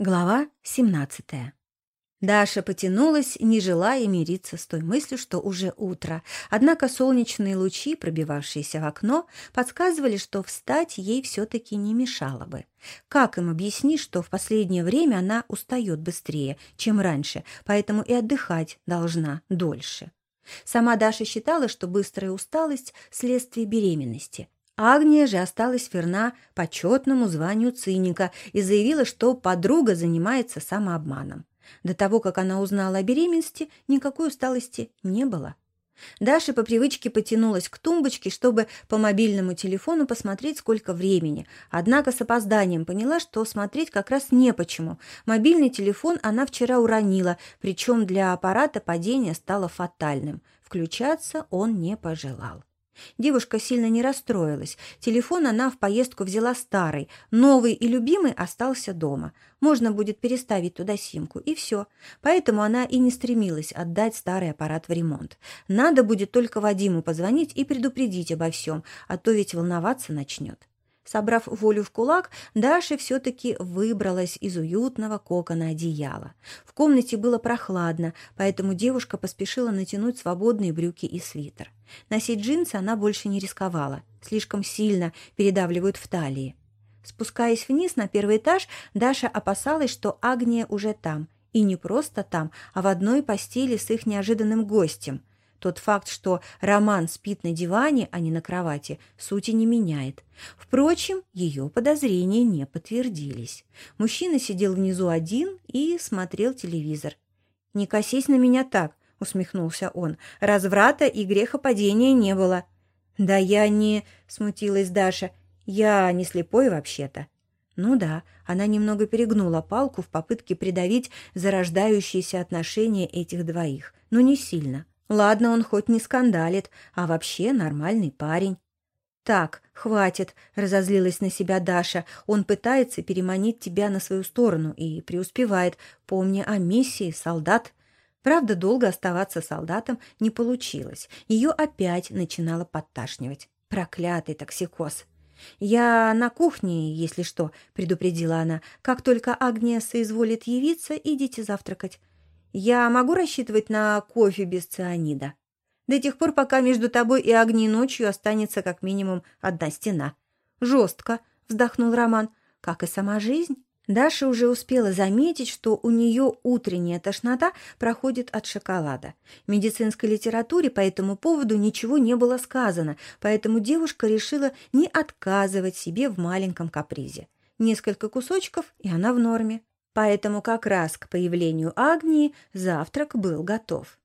Глава 17. Даша потянулась, не желая мириться с той мыслью, что уже утро. Однако солнечные лучи, пробивавшиеся в окно, подсказывали, что встать ей все-таки не мешало бы. Как им объяснить, что в последнее время она устает быстрее, чем раньше, поэтому и отдыхать должна дольше? Сама Даша считала, что быстрая усталость – следствие беременности – Агния же осталась верна почетному званию циника и заявила, что подруга занимается самообманом. До того, как она узнала о беременности, никакой усталости не было. Даша по привычке потянулась к тумбочке, чтобы по мобильному телефону посмотреть, сколько времени. Однако с опозданием поняла, что смотреть как раз не почему. Мобильный телефон она вчера уронила, причем для аппарата падение стало фатальным. Включаться он не пожелал. Девушка сильно не расстроилась. Телефон она в поездку взяла старый, новый и любимый остался дома. Можно будет переставить туда симку, и все. Поэтому она и не стремилась отдать старый аппарат в ремонт. Надо будет только Вадиму позвонить и предупредить обо всем, а то ведь волноваться начнет. Собрав волю в кулак, Даша все-таки выбралась из уютного кокона одеяла. В комнате было прохладно, поэтому девушка поспешила натянуть свободные брюки и свитер. Носить джинсы она больше не рисковала, слишком сильно передавливают в талии. Спускаясь вниз на первый этаж, Даша опасалась, что Агния уже там. И не просто там, а в одной постели с их неожиданным гостем. Тот факт, что Роман спит на диване, а не на кровати, сути не меняет. Впрочем, ее подозрения не подтвердились. Мужчина сидел внизу один и смотрел телевизор. «Не косись на меня так», — усмехнулся он. «Разврата и грехопадения не было». «Да я не...» — смутилась Даша. «Я не слепой вообще-то». Ну да, она немного перегнула палку в попытке придавить зарождающиеся отношения этих двоих, но не сильно. Ладно, он хоть не скандалит, а вообще нормальный парень. «Так, хватит», — разозлилась на себя Даша. «Он пытается переманить тебя на свою сторону и преуспевает. Помни о миссии, солдат». Правда, долго оставаться солдатом не получилось. Ее опять начинало подташнивать. Проклятый токсикоз. «Я на кухне, если что», — предупредила она. «Как только Агния соизволит явиться, идите завтракать. Я могу рассчитывать на кофе без цианида? До тех пор, пока между тобой и огней ночью останется как минимум одна стена. Жестко, вздохнул Роман, как и сама жизнь. Даша уже успела заметить, что у нее утренняя тошнота проходит от шоколада. В медицинской литературе по этому поводу ничего не было сказано, поэтому девушка решила не отказывать себе в маленьком капризе. Несколько кусочков, и она в норме. Поэтому как раз к появлению Агнии завтрак был готов.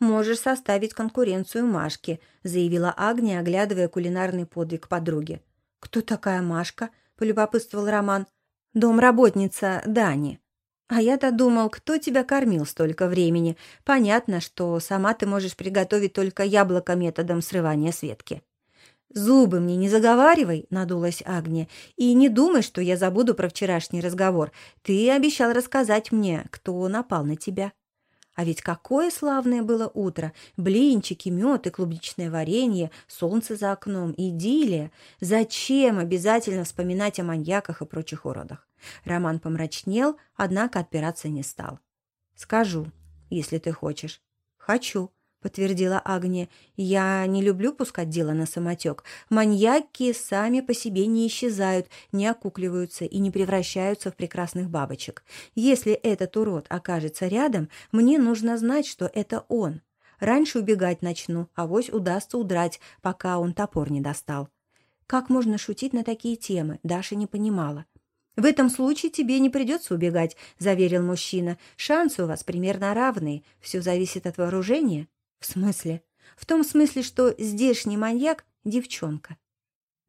«Можешь составить конкуренцию Машке», — заявила Агния, оглядывая кулинарный подвиг подруги. «Кто такая Машка?» — полюбопытствовал Роман. «Домработница Дани». «А я-то думал, кто тебя кормил столько времени. Понятно, что сама ты можешь приготовить только яблоко методом срывания светки». «Зубы мне не заговаривай», — надулась Агния, «и не думай, что я забуду про вчерашний разговор. Ты обещал рассказать мне, кто напал на тебя». А ведь какое славное было утро! Блинчики, мед и клубничное варенье, солнце за окном, идиллия. Зачем обязательно вспоминать о маньяках и прочих уродах? Роман помрачнел, однако отпираться не стал. «Скажу, если ты хочешь». «Хочу», подтвердила Агния. «Я не люблю пускать дело на самотек. Маньяки сами по себе не исчезают, не окукливаются и не превращаются в прекрасных бабочек. Если этот урод окажется рядом, мне нужно знать, что это он. Раньше убегать начну, а вось удастся удрать, пока он топор не достал». Как можно шутить на такие темы, Даша не понимала. «В этом случае тебе не придется убегать», — заверил мужчина. «Шансы у вас примерно равные. Все зависит от вооружения». «В смысле?» «В том смысле, что здешний маньяк — девчонка».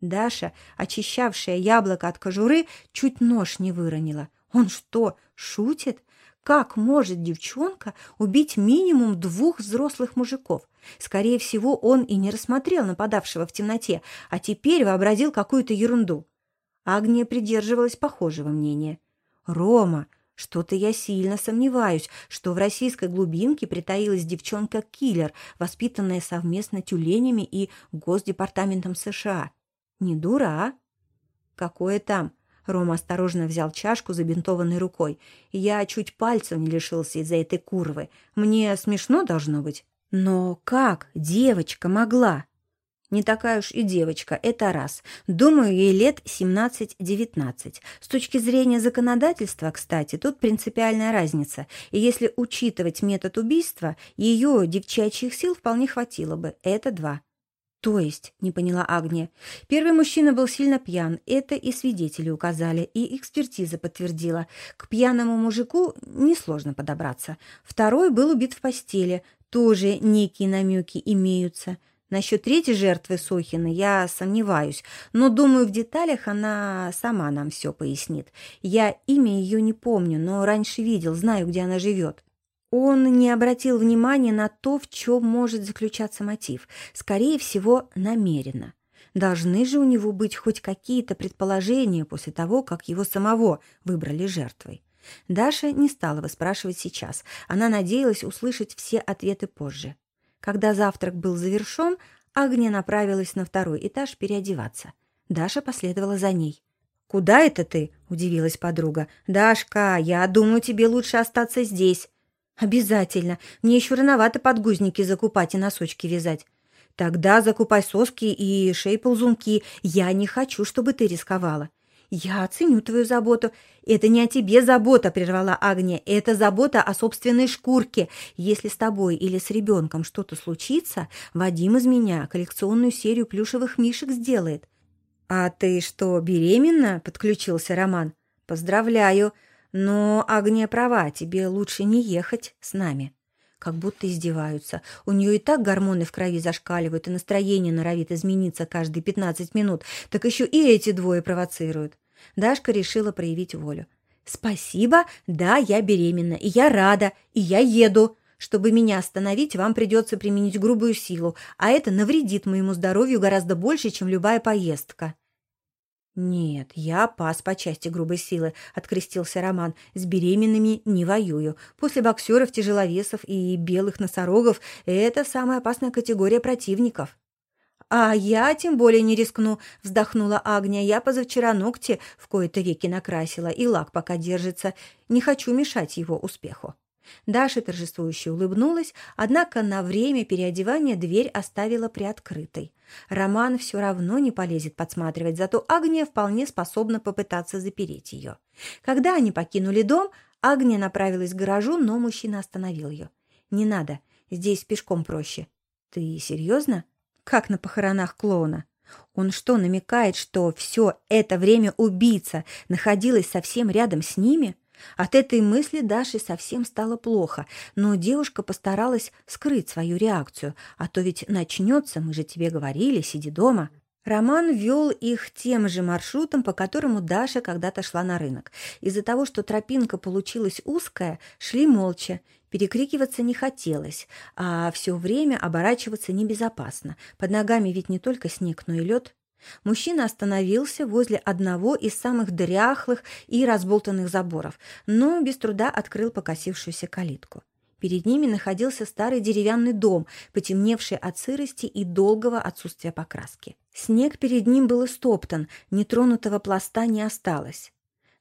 Даша, очищавшая яблоко от кожуры, чуть нож не выронила. «Он что, шутит? Как может девчонка убить минимум двух взрослых мужиков? Скорее всего, он и не рассмотрел нападавшего в темноте, а теперь вообразил какую-то ерунду». Агния придерживалась похожего мнения. «Рома, что-то я сильно сомневаюсь, что в российской глубинке притаилась девчонка-киллер, воспитанная совместно тюленями и Госдепартаментом США. Не дура, а? Какое там? Рома осторожно взял чашку, забинтованной рукой. «Я чуть пальцем не лишился из-за этой курвы. Мне смешно должно быть». «Но как девочка могла?» Не такая уж и девочка, это раз. Думаю, ей лет 17-19. С точки зрения законодательства, кстати, тут принципиальная разница. И если учитывать метод убийства, ее девчачьих сил вполне хватило бы. Это два. «То есть?» — не поняла Агния. «Первый мужчина был сильно пьян, это и свидетели указали, и экспертиза подтвердила. К пьяному мужику несложно подобраться. Второй был убит в постели, тоже некие намеки имеются. Насчет третьей жертвы Сохины я сомневаюсь, но, думаю, в деталях она сама нам все пояснит. Я имя ее не помню, но раньше видел, знаю, где она живет. Он не обратил внимания на то, в чем может заключаться мотив. Скорее всего, намеренно. Должны же у него быть хоть какие-то предположения после того, как его самого выбрали жертвой. Даша не стала выспрашивать сейчас. Она надеялась услышать все ответы позже. Когда завтрак был завершен, Агния направилась на второй этаж переодеваться. Даша последовала за ней. «Куда это ты?» – удивилась подруга. «Дашка, я думаю, тебе лучше остаться здесь». «Обязательно. Мне еще рановато подгузники закупать и носочки вязать». «Тогда закупай соски и шей-ползунки. Я не хочу, чтобы ты рисковала». «Я оценю твою заботу. Это не о тебе забота», — прервала Агния. «Это забота о собственной шкурке. Если с тобой или с ребенком что-то случится, Вадим из меня коллекционную серию плюшевых мишек сделает». «А ты что, беременна?» — подключился Роман. «Поздравляю. Но Агния права, тебе лучше не ехать с нами». Как будто издеваются. У нее и так гормоны в крови зашкаливают, и настроение норовит измениться каждые 15 минут. Так еще и эти двое провоцируют. Дашка решила проявить волю. «Спасибо, да, я беременна, и я рада, и я еду. Чтобы меня остановить, вам придется применить грубую силу, а это навредит моему здоровью гораздо больше, чем любая поездка». «Нет, я пас по части грубой силы», — открестился Роман. «С беременными не воюю. После боксеров, тяжеловесов и белых носорогов это самая опасная категория противников». «А я тем более не рискну», — вздохнула Агния. «Я позавчера ногти в кои-то веки накрасила, и лак пока держится. Не хочу мешать его успеху». Даша торжествующе улыбнулась, однако на время переодевания дверь оставила приоткрытой. Роман все равно не полезет подсматривать, зато Агния вполне способна попытаться запереть ее. Когда они покинули дом, Агния направилась к гаражу, но мужчина остановил ее. «Не надо, здесь пешком проще». «Ты серьезно? Как на похоронах клоуна?» Он что, намекает, что все это время убийца находилась совсем рядом с ними?» От этой мысли Даше совсем стало плохо, но девушка постаралась скрыть свою реакцию, а то ведь начнется, мы же тебе говорили, сиди дома. Роман вел их тем же маршрутом, по которому Даша когда-то шла на рынок. Из-за того, что тропинка получилась узкая, шли молча. Перекрикиваться не хотелось, а все время оборачиваться небезопасно. Под ногами ведь не только снег, но и лед. Мужчина остановился возле одного из самых дряхлых и разболтанных заборов, но без труда открыл покосившуюся калитку. Перед ними находился старый деревянный дом, потемневший от сырости и долгого отсутствия покраски. Снег перед ним был истоптан, нетронутого пласта не осталось.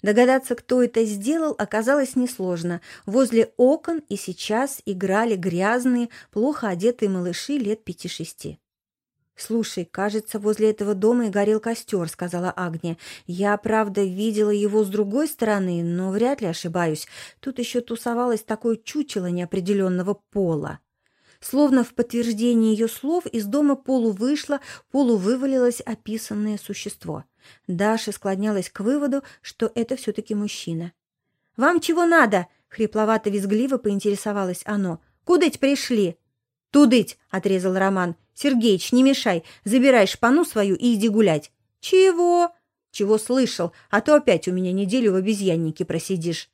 Догадаться, кто это сделал, оказалось несложно. Возле окон и сейчас играли грязные, плохо одетые малыши лет пяти-шести. «Слушай, кажется, возле этого дома и горел костер», — сказала Агния. «Я, правда, видела его с другой стороны, но вряд ли ошибаюсь. Тут еще тусовалось такое чучело неопределенного пола». Словно в подтверждение ее слов из дома полу вышло, полу вывалилось описанное существо. Даша склонялась к выводу, что это все-таки мужчина. «Вам чего надо?» — хрипловато-визгливо поинтересовалось оно. «Кудыть пришли?» «Тудыть!» — отрезал Роман. «Сергеич, не мешай, забирай шпану свою и иди гулять». «Чего?» «Чего слышал, а то опять у меня неделю в обезьяннике просидишь».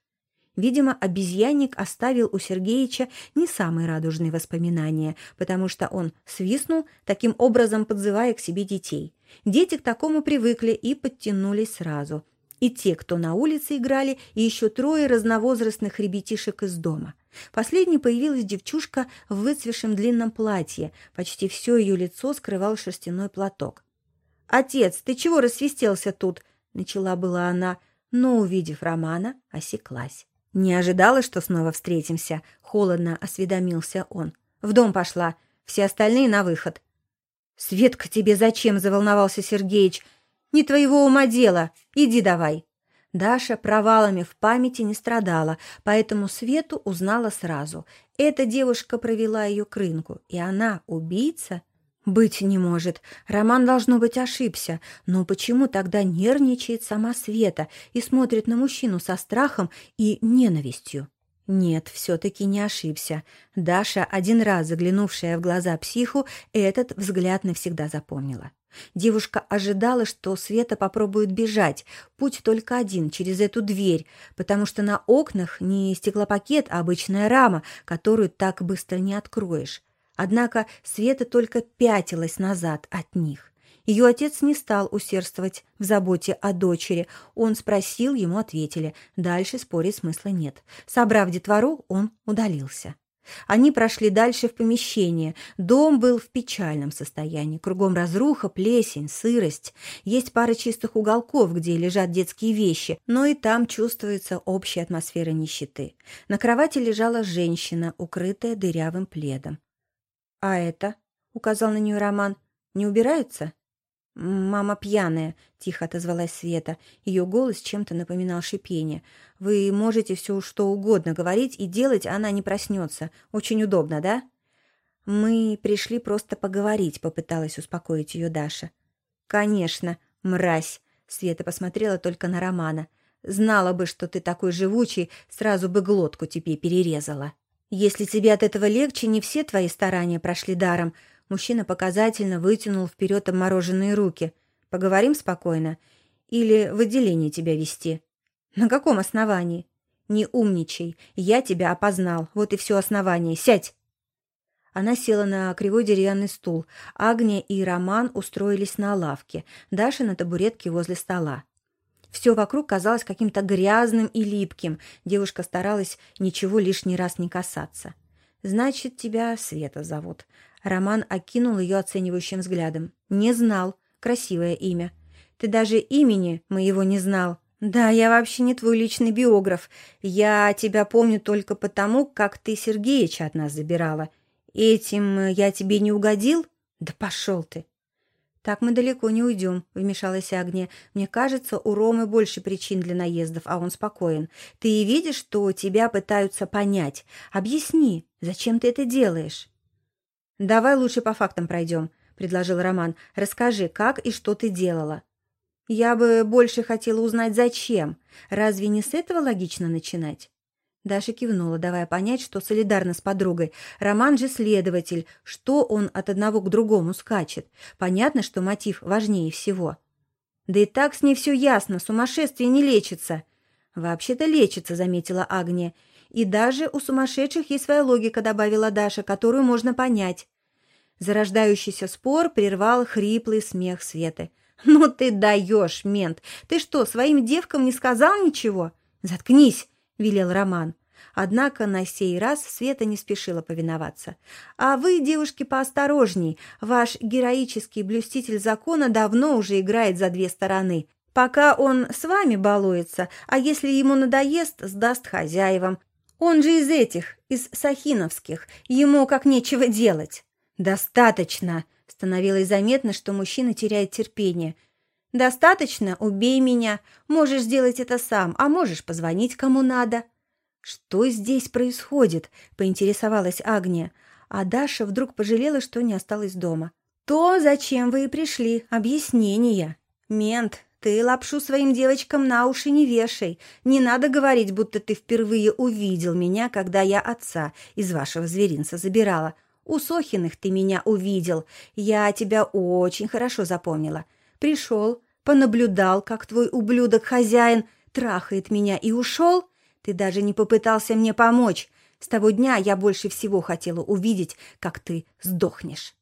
Видимо, обезьянник оставил у Сергеича не самые радужные воспоминания, потому что он свистнул, таким образом подзывая к себе детей. Дети к такому привыкли и подтянулись сразу. И те, кто на улице играли, и еще трое разновозрастных ребятишек из дома. Последней появилась девчушка в выцвешем длинном платье. Почти все ее лицо скрывал шерстяной платок. «Отец, ты чего рассвистелся тут?» — начала была она — но, увидев Романа, осеклась. «Не ожидала, что снова встретимся», — холодно осведомился он. «В дом пошла, все остальные на выход». «Светка, тебе зачем?» — заволновался Сергеич. «Не твоего ума дело. Иди давай». Даша провалами в памяти не страдала, поэтому Свету узнала сразу. Эта девушка провела ее к рынку, и она убийца? Быть не может. Роман, должно быть, ошибся. Но почему тогда нервничает сама Света и смотрит на мужчину со страхом и ненавистью? Нет, все-таки не ошибся. Даша, один раз заглянувшая в глаза психу, этот взгляд навсегда запомнила. Девушка ожидала, что Света попробует бежать. Путь только один, через эту дверь, потому что на окнах не стеклопакет, а обычная рама, которую так быстро не откроешь. Однако Света только пятилась назад от них. Ее отец не стал усердствовать в заботе о дочери. Он спросил, ему ответили. Дальше спорить смысла нет. Собрав детвору, он удалился. Они прошли дальше в помещение. Дом был в печальном состоянии. Кругом разруха, плесень, сырость. Есть пара чистых уголков, где лежат детские вещи, но и там чувствуется общая атмосфера нищеты. На кровати лежала женщина, укрытая дырявым пледом. «А это?» — указал на нее Роман. «Не убираются?» «Мама пьяная», — тихо отозвалась Света. Ее голос чем-то напоминал шипение. «Вы можете все что угодно говорить и делать, она не проснется. Очень удобно, да?» «Мы пришли просто поговорить», — попыталась успокоить ее Даша. «Конечно, мразь», — Света посмотрела только на Романа. «Знала бы, что ты такой живучий, сразу бы глотку тебе перерезала». «Если тебе от этого легче, не все твои старания прошли даром», Мужчина показательно вытянул вперед обмороженные руки. «Поговорим спокойно? Или в отделение тебя вести?» «На каком основании?» «Не умничай. Я тебя опознал. Вот и все основание. Сядь!» Она села на кривой деревянный стул. Агния и Роман устроились на лавке. Даша на табуретке возле стола. Все вокруг казалось каким-то грязным и липким. Девушка старалась ничего лишний раз не касаться. «Значит, тебя Света зовут». Роман окинул ее оценивающим взглядом. «Не знал. Красивое имя. Ты даже имени моего не знал. Да, я вообще не твой личный биограф. Я тебя помню только потому, как ты Сергеича от нас забирала. Этим я тебе не угодил? Да пошел ты!» «Так мы далеко не уйдем», — вмешалась Агния. «Мне кажется, у Ромы больше причин для наездов, а он спокоен. Ты и видишь, что тебя пытаются понять. Объясни, зачем ты это делаешь?» «Давай лучше по фактам пройдем», — предложил Роман. «Расскажи, как и что ты делала». «Я бы больше хотела узнать, зачем. Разве не с этого логично начинать?» Даша кивнула, давая понять, что солидарна с подругой. Роман же следователь. Что он от одного к другому скачет? Понятно, что мотив важнее всего. Да и так с ней все ясно, сумасшествие не лечится. Вообще-то лечится, заметила Агния. И даже у сумасшедших есть своя логика, добавила Даша, которую можно понять. Зарождающийся спор прервал хриплый смех Светы. «Ну ты даешь, мент! Ты что, своим девкам не сказал ничего?» «Заткнись!» — велел Роман. Однако на сей раз Света не спешила повиноваться. «А вы, девушки, поосторожней. Ваш героический блюститель закона давно уже играет за две стороны. Пока он с вами балуется, а если ему надоест, сдаст хозяевам. Он же из этих, из сахиновских. Ему как нечего делать». «Достаточно!» Становилось заметно, что мужчина теряет терпение. «Достаточно? Убей меня. Можешь сделать это сам, а можешь позвонить кому надо». «Что здесь происходит?» — поинтересовалась Агния. А Даша вдруг пожалела, что не осталась дома. «То, зачем вы и пришли. Объяснение. Мент, ты лапшу своим девочкам на уши не вешай. Не надо говорить, будто ты впервые увидел меня, когда я отца из вашего зверинца забирала. У Сохиных ты меня увидел. Я тебя очень хорошо запомнила. Пришел, понаблюдал, как твой ублюдок-хозяин трахает меня и ушел. Ты даже не попытался мне помочь. С того дня я больше всего хотела увидеть, как ты сдохнешь.